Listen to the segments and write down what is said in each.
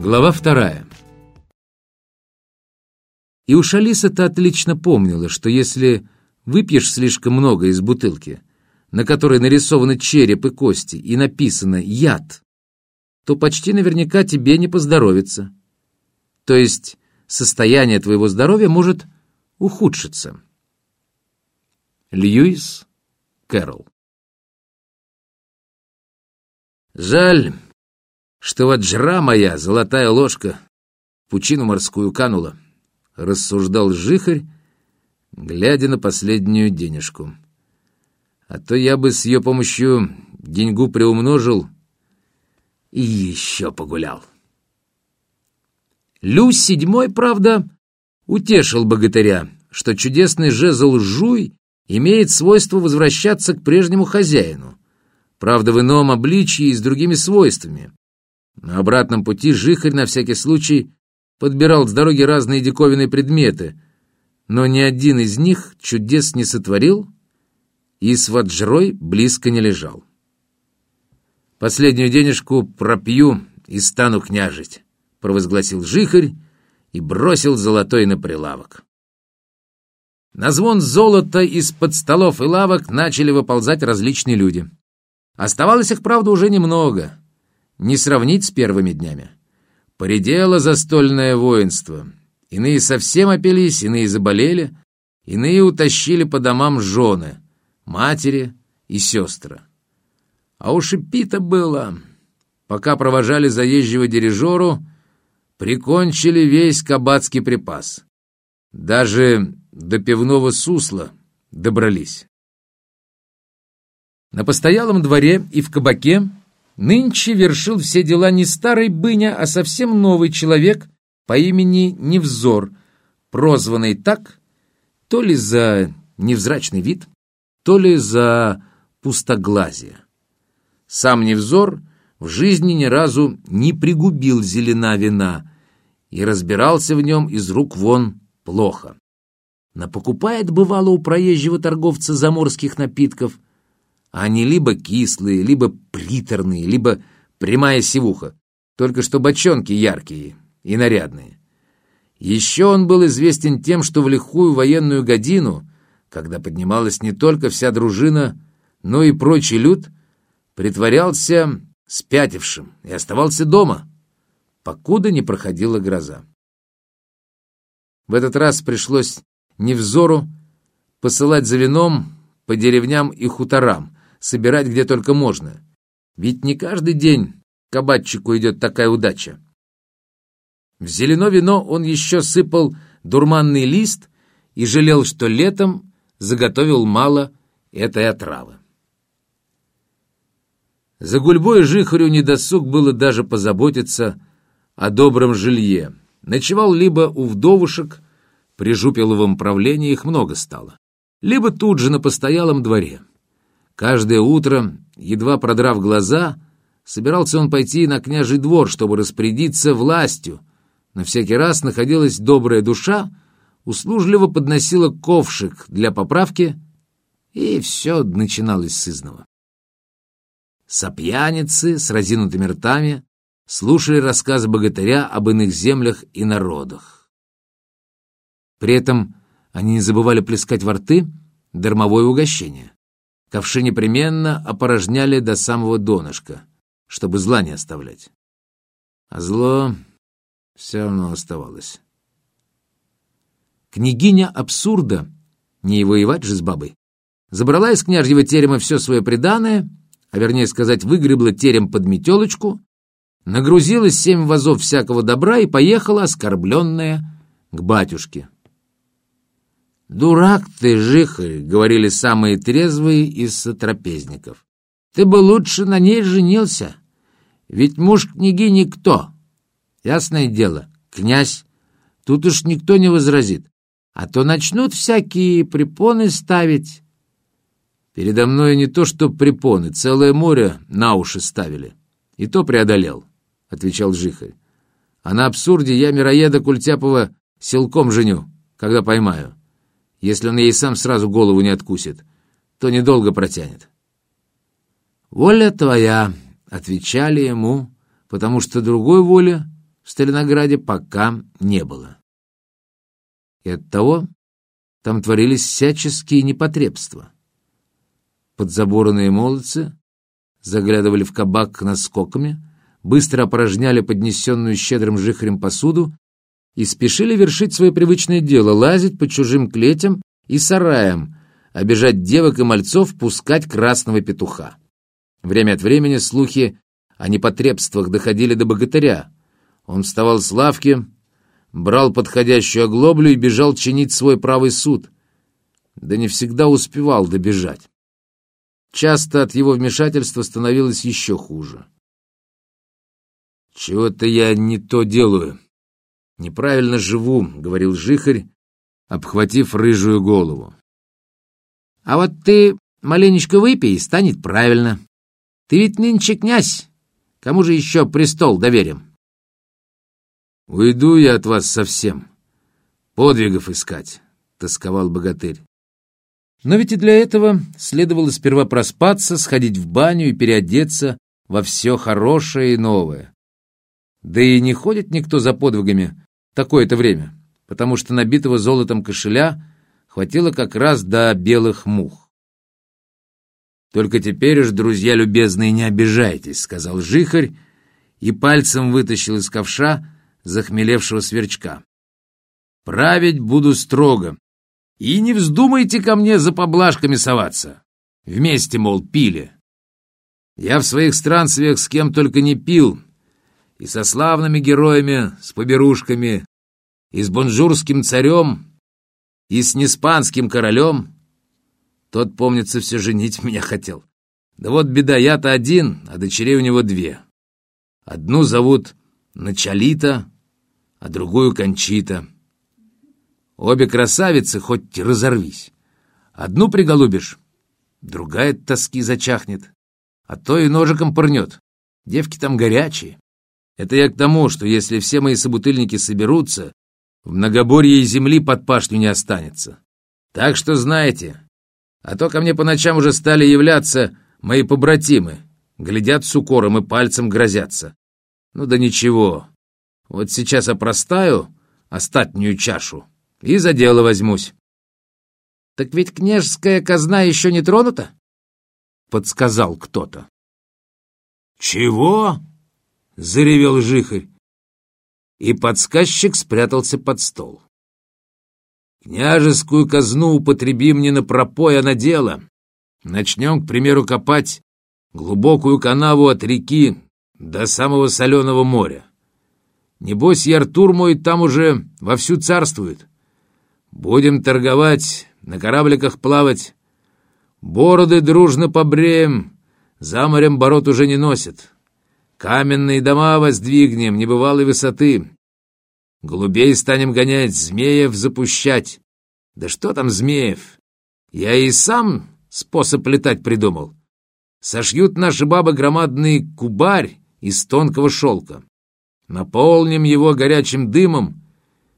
Глава вторая. И уж Алиса-то отлично помнила, что если выпьешь слишком много из бутылки, на которой нарисованы череп и кости, и написано «яд», то почти наверняка тебе не поздоровится. То есть состояние твоего здоровья может ухудшиться. Льюис Кэрролл Жаль, что вот жра моя, золотая ложка, пучину морскую канула, рассуждал жихарь, глядя на последнюю денежку. А то я бы с ее помощью деньгу приумножил и еще погулял. Лю седьмой, правда, утешил богатыря, что чудесный жезл жуй имеет свойство возвращаться к прежнему хозяину, правда, в ином обличии и с другими свойствами. На обратном пути Жихарь на всякий случай подбирал с дороги разные диковинные предметы, но ни один из них чудес не сотворил и с ваджрой близко не лежал. «Последнюю денежку пропью и стану княжить», — провозгласил Жихарь и бросил золотой на прилавок. На звон золота из-под столов и лавок начали выползать различные люди. Оставалось их, правда, уже немного — не сравнить с первыми днями. Поредело застольное воинство. Иные совсем опились, иные заболели, иные утащили по домам жены, матери и сестры. А уж и пита было. Пока провожали заезжего дирижеру, прикончили весь кабацкий припас. Даже до пивного сусла добрались. На постоялом дворе и в кабаке Нынче вершил все дела не старый быня, а совсем новый человек по имени Невзор, прозванный так то ли за невзрачный вид, то ли за пустоглазие. Сам Невзор в жизни ни разу не пригубил зелена вина и разбирался в нем из рук вон плохо. Напокупает, бывало, у проезжего торговца заморских напитков – они либо кислые, либо приторные, либо прямая сивуха, только что бочонки яркие и нарядные. Еще он был известен тем, что в лихую военную годину, когда поднималась не только вся дружина, но и прочий люд, притворялся спятившим и оставался дома, покуда не проходила гроза. В этот раз пришлось невзору посылать за вином по деревням и хуторам, собирать где только можно. Ведь не каждый день кабачику идет такая удача. В зелено вино он еще сыпал дурманный лист и жалел, что летом заготовил мало этой отравы. За гульбой жихарю недосуг было даже позаботиться о добром жилье. Ночевал либо у вдовушек, при жупеловом правлении их много стало, либо тут же на постоялом дворе. Каждое утро, едва продрав глаза, собирался он пойти на княжий двор, чтобы распорядиться властью. На всякий раз находилась добрая душа, услужливо подносила ковшик для поправки, и все начиналось с изного. Сопьяницы с разинутыми ртами слушали рассказы богатыря об иных землях и народах. При этом они не забывали плескать во рты дармовое угощение. Ковши непременно опорожняли до самого донышка, чтобы зла не оставлять. А зло все равно оставалось. Княгиня абсурда, не воевать же с бабой, забрала из княжьего терема все свое преданное, а вернее сказать, выгребла терем под метелочку, нагрузила семь вазов всякого добра и поехала, оскорбленная, к батюшке. «Дурак ты, жихарь!» — говорили самые трезвые из сотрапезников. «Ты бы лучше на ней женился, ведь муж княгини кто? Ясное дело, князь. Тут уж никто не возразит, а то начнут всякие препоны ставить». Передо мной не то что препоны, целое море на уши ставили. И то преодолел, — отвечал Жихарь. А на абсурде я мироеда Культяпова силком женю, когда поймаю. Если он ей сам сразу голову не откусит, то недолго протянет. «Воля твоя», — отвечали ему, потому что другой воли в Сталинограде пока не было. И оттого там творились всяческие непотребства. Подзаборные молодцы заглядывали в кабак наскоками, быстро опорожняли поднесенную щедрым жихарем посуду и спешили вершить свое привычное дело — лазить по чужим клетям и сараям, обижать девок и мальцов, пускать красного петуха. Время от времени слухи о непотребствах доходили до богатыря. Он вставал с лавки, брал подходящую оглоблю и бежал чинить свой правый суд. Да не всегда успевал добежать. Часто от его вмешательства становилось еще хуже. «Чего-то я не то делаю. Неправильно живу», — говорил Жихарь, обхватив рыжую голову. «А вот ты маленечко выпей, и станет правильно. Ты ведь нынче князь. Кому же еще престол доверим?» «Уйду я от вас совсем. Подвигов искать», — тосковал богатырь. Но ведь и для этого следовало сперва проспаться, сходить в баню и переодеться во все хорошее и новое. Да и не ходит никто за подвигами такое-то время, потому что набитого золотом кошеля хватило как раз до белых мух. «Только теперь уж, друзья любезные, не обижайтесь», — сказал жихарь и пальцем вытащил из ковша захмелевшего сверчка. «Править буду строго, и не вздумайте ко мне за поблажками соваться. Вместе, мол, пили. Я в своих странствиях с кем только не пил, и со славными героями, с поберушками, и с бонжурским царем, и с неспанским королем. Тот, помнится, все женить меня хотел. Да вот беда, я-то один, а дочерей у него две. Одну зовут Началита, а другую Кончита. Обе красавицы, хоть разорвись. Одну приголубишь, другая тоски зачахнет, а то и ножиком пырнет. Девки там горячие. Это я к тому, что если все мои собутыльники соберутся, в многоборье земли под пашню не останется. Так что знаете, а то ко мне по ночам уже стали являться мои побратимы, глядят с укором и пальцем грозятся. Ну да ничего, вот сейчас опростаю остатнюю чашу и за дело возьмусь. «Так ведь княжеская казна еще не тронута?» — подсказал кто-то. «Чего?» — заревел жихарь и подсказчик спрятался под стол. «Княжескую казну употребим не на пропой, а на дело. Начнем, к примеру, копать глубокую канаву от реки до самого соленого моря. Небось, и Артур мой там уже вовсю царствует. Будем торговать, на корабликах плавать. Бороды дружно побреем, за морем бород уже не носят. Каменные дома воздвигнем небывалой высоты. Голубей станем гонять, змеев запущать. Да что там змеев? Я и сам способ летать придумал. Сошьют наши бабы громадный кубарь из тонкого шелка. Наполним его горячим дымом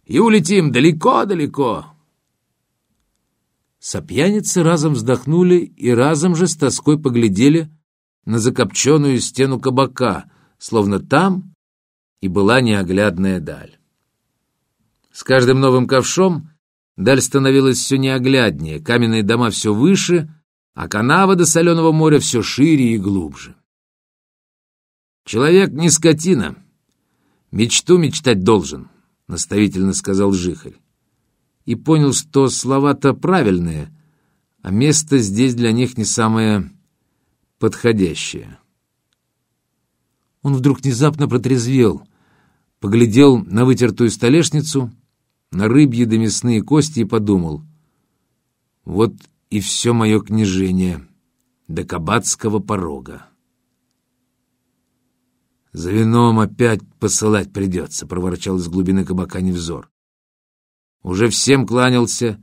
и улетим далеко-далеко. Сопьяницы разом вздохнули и разом же с тоской поглядели на закопченную стену кабака, словно там и была неоглядная даль. С каждым новым ковшом даль становилась все неогляднее, каменные дома все выше, а канава до соленого моря все шире и глубже. «Человек не скотина, мечту мечтать должен», — наставительно сказал Жихарь. И понял, что слова-то правильные, а место здесь для них не самое подходящее. Он вдруг внезапно протрезвел, поглядел на вытертую столешницу, на рыбьи да мясные кости и подумал. Вот и все мое княжение до кабацкого порога. «За вином опять посылать придется», — проворчал из глубины кабака невзор. Уже всем кланялся,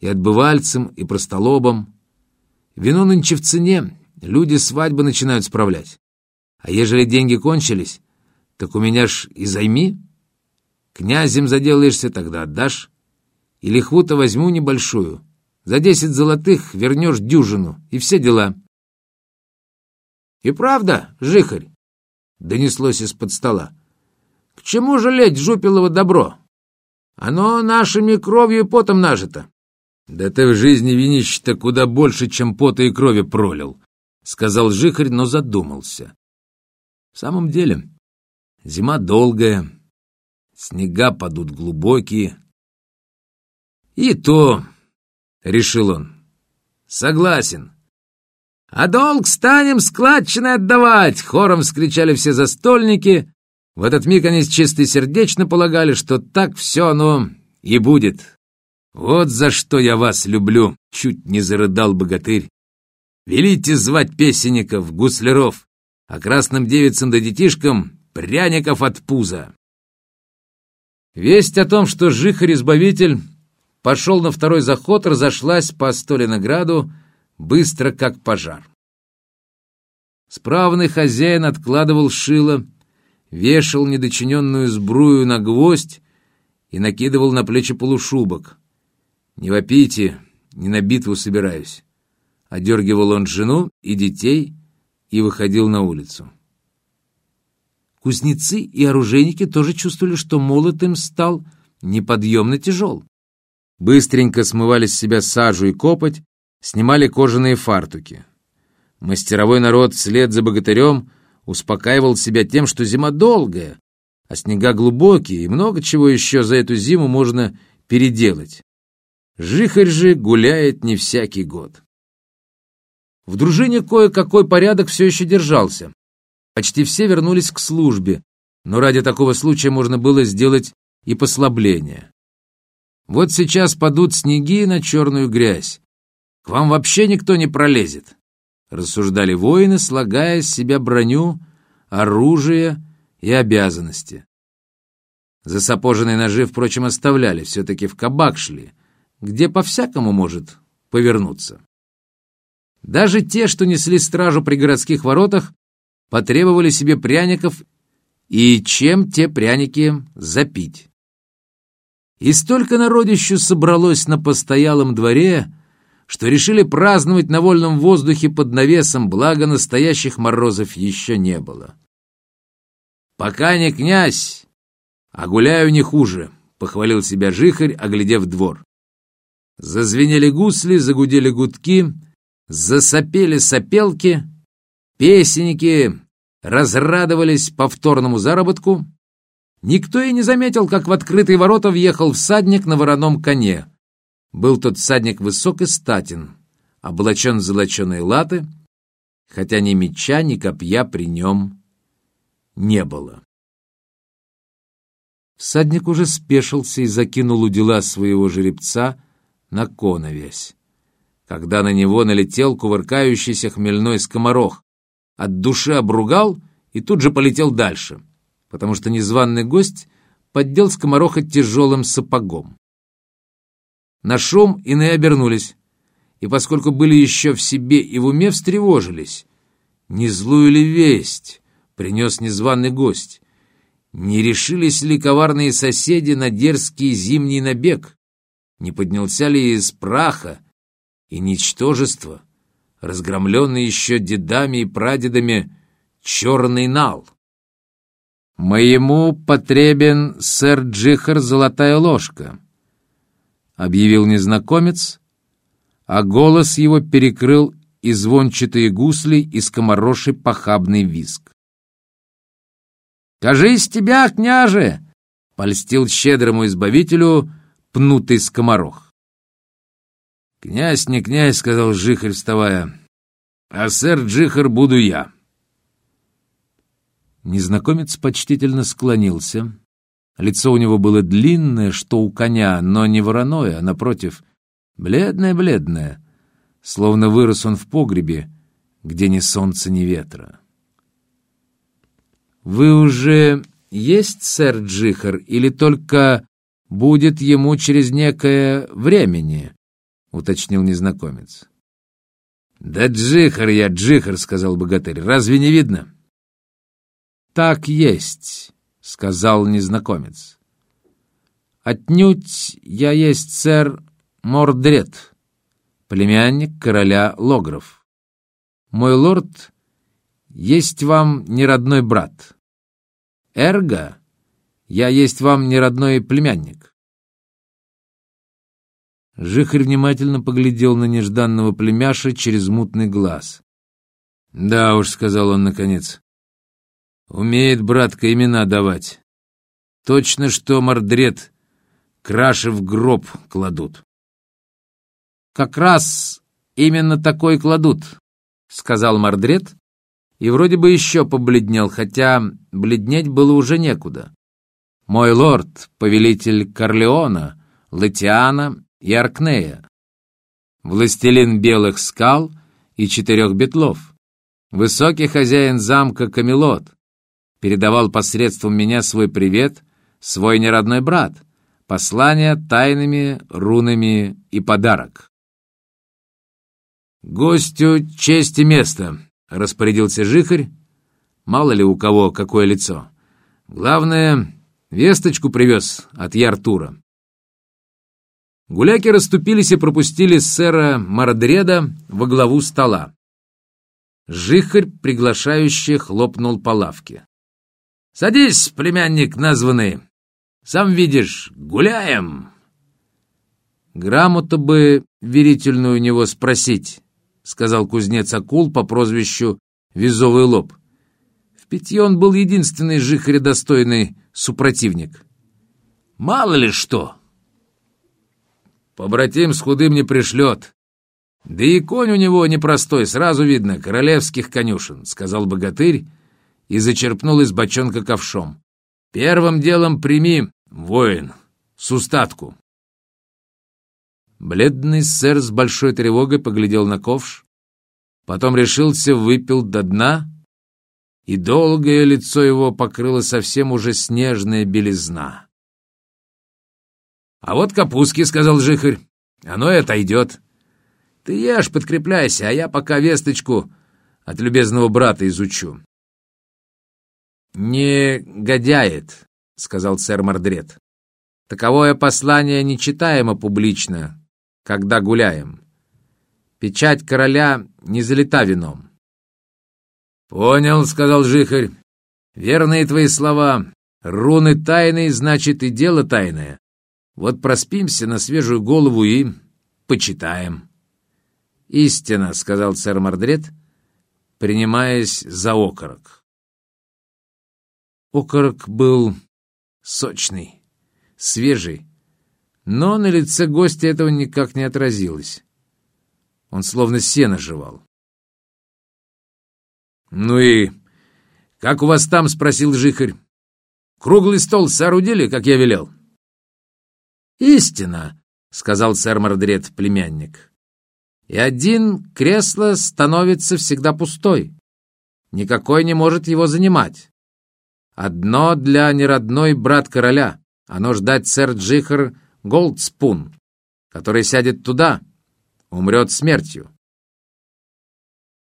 и отбывальцам, и простолобам. Вино нынче в цене, Люди свадьбы начинают справлять. А ежели деньги кончились, так у меня ж и займи. Князем заделаешься, тогда отдашь. И лихву-то возьму небольшую. За десять золотых вернешь дюжину, и все дела. — И правда, жихарь? — донеслось из-под стола. — К чему жалеть Жупилово добро? Оно нашими кровью и потом нажито. Да ты в жизни винищ-то куда больше, чем пота и крови пролил, сказал Жихарь, но задумался. В самом деле, зима долгая, снега падут глубокие. И то, — решил он, — согласен. А долг станем складчиной отдавать, — хором вскричали все застольники. В этот миг они чистосердечно полагали, что так все оно и будет. Вот за что я вас люблю, — чуть не зарыдал богатырь. Велите звать песенников, гусляров, а красным девицам да детишкам пряников от пуза. Весть о том, что Жихарь-избавитель пошел на второй заход, разошлась по Столинограду быстро, как пожар. Справный хозяин откладывал шило, вешал недочиненную сбрую на гвоздь и накидывал на плечи полушубок. «Не вопите, не на битву собираюсь». Одергивал он жену и детей и выходил на улицу. Кузнецы и оружейники тоже чувствовали, что молот им стал неподъемно тяжел. Быстренько смывали с себя сажу и копоть, снимали кожаные фартуки. Мастеровой народ вслед за богатырем успокаивал себя тем, что зима долгая, а снега глубокие, и много чего еще за эту зиму можно переделать. Жихарь же гуляет не всякий год. В дружине кое-какой порядок все еще держался. Почти все вернулись к службе, но ради такого случая можно было сделать и послабление. Вот сейчас падут снеги на черную грязь. К вам вообще никто не пролезет, — рассуждали воины, слагая из себя броню, оружие и обязанности. Засапоженные ножи, впрочем, оставляли, все-таки в кабак шли, где по-всякому может повернуться. Даже те, что несли стражу при городских воротах, потребовали себе пряников и чем те пряники запить. И столько народищу собралось на постоялом дворе, что решили праздновать на вольном воздухе под навесом, благо настоящих морозов еще не было. «Пока не князь, а гуляю не хуже», — похвалил себя жихарь, оглядев двор. Зазвенели гусли, загудели гудки, засопели сопелки — Песенники разрадовались повторному заработку. Никто и не заметил, как в открытые ворота въехал всадник на вороном коне. Был тот всадник высок и статен, облачен в золоченые латы, хотя ни меча, ни копья при нем не было. Всадник уже спешился и закинул у дела своего жеребца на коновесь, когда на него налетел кувыркающийся хмельной скоморох, от души обругал и тут же полетел дальше, потому что незваный гость поддел скомороха тяжелым сапогом. На шум иные обернулись, и поскольку были еще в себе и в уме, встревожились. Не злую ли весть принес незваный гость? Не решились ли коварные соседи на дерзкий зимний набег? Не поднялся ли из праха и ничтожества разгромленный еще дедами и прадедами черный нал. «Моему потребен, сэр Джихар, золотая ложка», — объявил незнакомец, а голос его перекрыл и звончатые гусли, и скомороший похабный виск. «Кажись тебя, княже!» — польстил щедрому избавителю пнутый скоморох. «Князь не князь», — сказал Жихарь, вставая, — «а сэр Джихар буду я». Незнакомец почтительно склонился. Лицо у него было длинное, что у коня, но не вороное, а, напротив, бледное-бледное, словно вырос он в погребе, где ни солнца, ни ветра. «Вы уже есть, сэр Джихар, или только будет ему через некое времени?» Уточнил незнакомец. «Да джихар я, джихар», — сказал богатырь. «Разве не видно?» «Так есть», — сказал незнакомец. «Отнюдь я есть сэр Мордред, племянник короля Логров. Мой лорд есть вам не родной брат. Эрго Я есть вам не родной племянник». Жихарь внимательно поглядел на нежданного племяша через мутный глаз. «Да уж», — сказал он наконец, — «умеет братка имена давать. Точно что мордред краши в гроб кладут». «Как раз именно такой кладут», — сказал мордред, и вроде бы еще побледнел, хотя бледнеть было уже некуда. «Мой лорд, повелитель Корлеона, Латиана и Аркнея, властелин белых скал и четырех бетлов, высокий хозяин замка Камелот, передавал посредством меня свой привет, свой неродной брат, послание тайными рунами и подарок. «Гостю честь и место», — распорядился Жихарь. «Мало ли у кого какое лицо. Главное, весточку привез от Яртура». Гуляки расступились и пропустили сэра Мардреда во главу стола. Жихарь, приглашающе, хлопнул по лавке. «Садись, племянник названный. Сам видишь, гуляем!» «Грамоту бы верительную у него спросить», — сказал кузнец Акул по прозвищу Визовый лоб. В питье он был единственный жихаря достойный супротивник. «Мало ли что!» Побратим с худым не пришлет. Да и конь у него непростой, сразу видно, королевских конюшен, — сказал богатырь и зачерпнул из бочонка ковшом. Первым делом прими, воин, с устатку. Бледный сэр с большой тревогой поглядел на ковш, потом решился, выпил до дна, и долгое лицо его покрыло совсем уже снежная белизна. «А вот капустки», — сказал Жихарь. «Оно и отойдет. Ты ешь, подкрепляйся, а я пока весточку от любезного брата изучу». «Не годяет», — сказал сэр Мордред. «Таковое послание не читаемо публично, когда гуляем. Печать короля не залита вином». «Понял», — сказал Жихарь. «Верные твои слова. Руны тайные, значит, и дело тайное. Вот проспимся на свежую голову и почитаем. «Истина», — сказал сэр Мордред, принимаясь за окорок. Окорок был сочный, свежий, но на лице гостя этого никак не отразилось. Он словно сено жевал. «Ну и как у вас там?» — спросил Жихарь. «Круглый стол соорудили, как я велел?» «Истина», — сказал сэр Мордред, племянник. «И один кресло становится всегда пустой. Никакой не может его занимать. Одно для неродной брат короля. Оно ждать сэр Джихар Голдспун, который сядет туда, умрет смертью».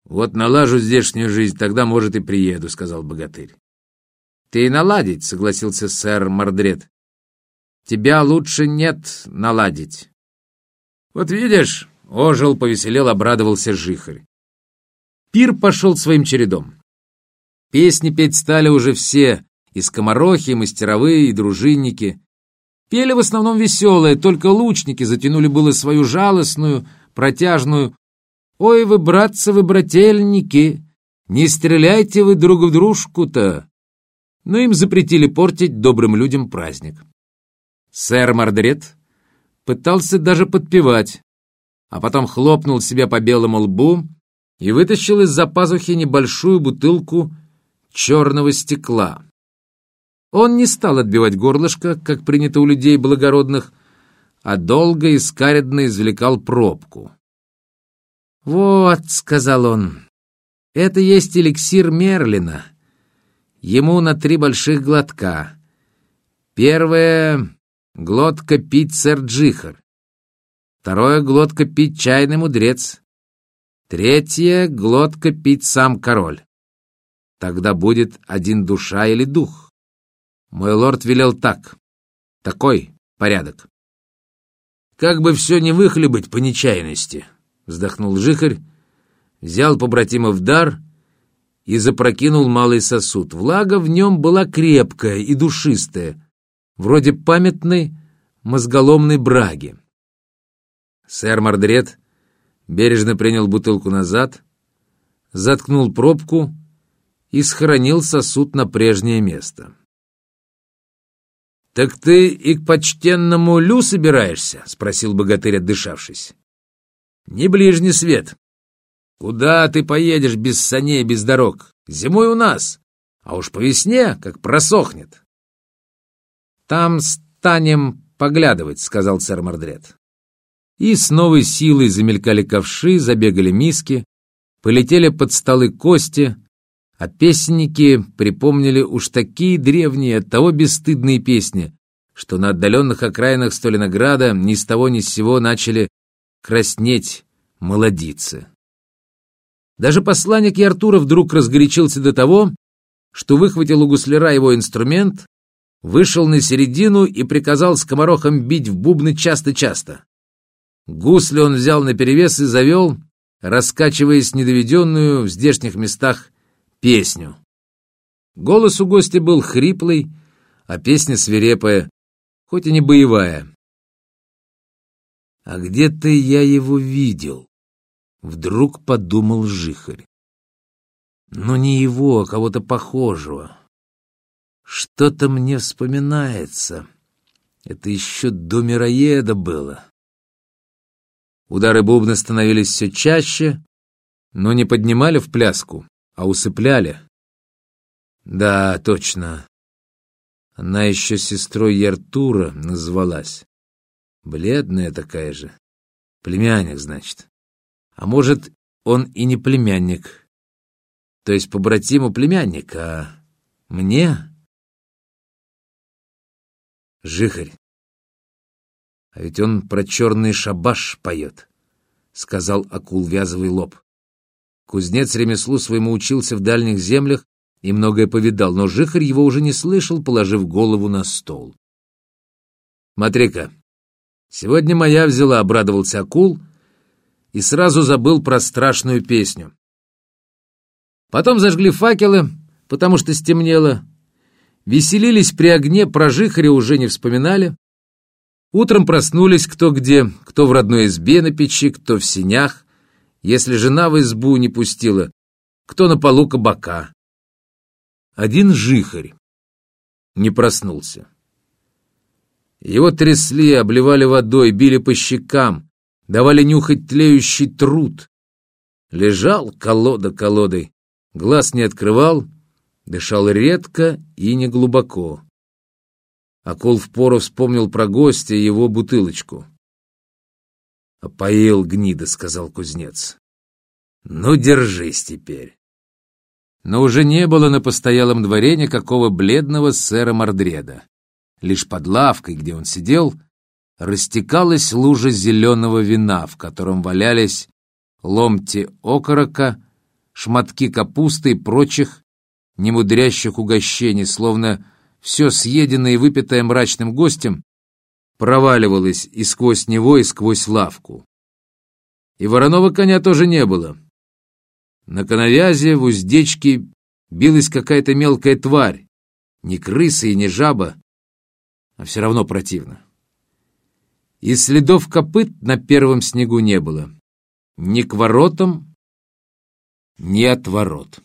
«Вот налажу здешнюю жизнь, тогда, может, и приеду», — сказал богатырь. «Ты и наладить», — согласился сэр Мордред. Тебя лучше нет наладить. Вот видишь, ожил, повеселел, обрадовался Жихарь. Пир пошел своим чередом. Песни петь стали уже все, и скоморохи, и мастеровые, и дружинники. Пели в основном веселые, только лучники затянули было свою жалостную, протяжную «Ой вы, братцы, вы, брательники, не стреляйте вы друг в дружку-то!» Но им запретили портить добрым людям праздник. Сэр Мордред пытался даже подпевать, а потом хлопнул себя по белому лбу и вытащил из-за пазухи небольшую бутылку черного стекла. Он не стал отбивать горлышко, как принято у людей благородных, а долго и скаредно извлекал пробку. «Вот», — сказал он, — «это есть эликсир Мерлина. Ему на три больших глотка. Первое Глотка пить сэр Джихар. Второе — глотка пить чайный мудрец. Третье — глотка пить сам король. Тогда будет один душа или дух. Мой лорд велел так. Такой порядок. Как бы все не выхлебать по нечаянности, вздохнул Жихарь, взял побратима в дар и запрокинул малый сосуд. Влага в нем была крепкая и душистая, вроде памятной мозголомной браги. Сэр Мордред бережно принял бутылку назад, заткнул пробку и схоронил сосуд на прежнее место. «Так ты и к почтенному Лю собираешься?» — спросил богатырь, отдышавшись. «Не ближний свет. Куда ты поедешь без саней, без дорог? Зимой у нас, а уж по весне, как просохнет». «Там станем поглядывать», — сказал сэр Мордред. И с новой силой замелькали ковши, забегали миски, полетели под столы кости, а песенники припомнили уж такие древние, оттого бесстыдные песни, что на отдаленных окраинах Сталинграда ни с того ни с сего начали краснеть молодицы. Даже посланник Яртура вдруг разгорячился до того, что выхватил у гусляра его инструмент, вышел на середину и приказал скоморохам бить в бубны часто-часто. Гусли он взял наперевес и завел, раскачиваясь недоведенную в здешних местах песню. Голос у гостя был хриплый, а песня свирепая, хоть и не боевая. «А где-то я его видел», — вдруг подумал Жихарь. «Но не его, а кого-то похожего. Что-то мне вспоминается. Это еще до мироеда было». Удары бубна становились все чаще, но не поднимали в пляску, а усыпляли. Да, точно. Она еще сестрой Яртура назвалась. Бледная такая же. Племянник, значит. А может, он и не племянник. То есть побратиму племянник, а мне? Жихарь. А ведь он про черный шабаш поет, — сказал акул вязовый лоб. Кузнец ремеслу своему учился в дальних землях и многое повидал, но жихарь его уже не слышал, положив голову на стол. «Смотри-ка, сегодня моя взяла», — обрадовался акул и сразу забыл про страшную песню. Потом зажгли факелы, потому что стемнело, веселились при огне, про жихаря уже не вспоминали, Утром проснулись кто где, кто в родной избе на печи, кто в синях, если жена в избу не пустила, кто на полу кабака. Один жихарь не проснулся. Его трясли, обливали водой, били по щекам, давали нюхать тлеющий труд. Лежал колода колодой, глаз не открывал, дышал редко и неглубоко. Акул впору вспомнил про гостя и его бутылочку. «Опоил гнида», — сказал кузнец. «Ну, держись теперь». Но уже не было на постоялом дворе никакого бледного сэра Мордреда. Лишь под лавкой, где он сидел, растекалась лужа зеленого вина, в котором валялись ломти окорока, шматки капусты и прочих немудрящих угощений, словно все съеденное и выпитое мрачным гостем проваливалось и сквозь него, и сквозь лавку. И вороного коня тоже не было. На коновязе в уздечке билась какая-то мелкая тварь, не крыса и не жаба, а все равно противно. И следов копыт на первом снегу не было. Ни к воротам, ни от ворот.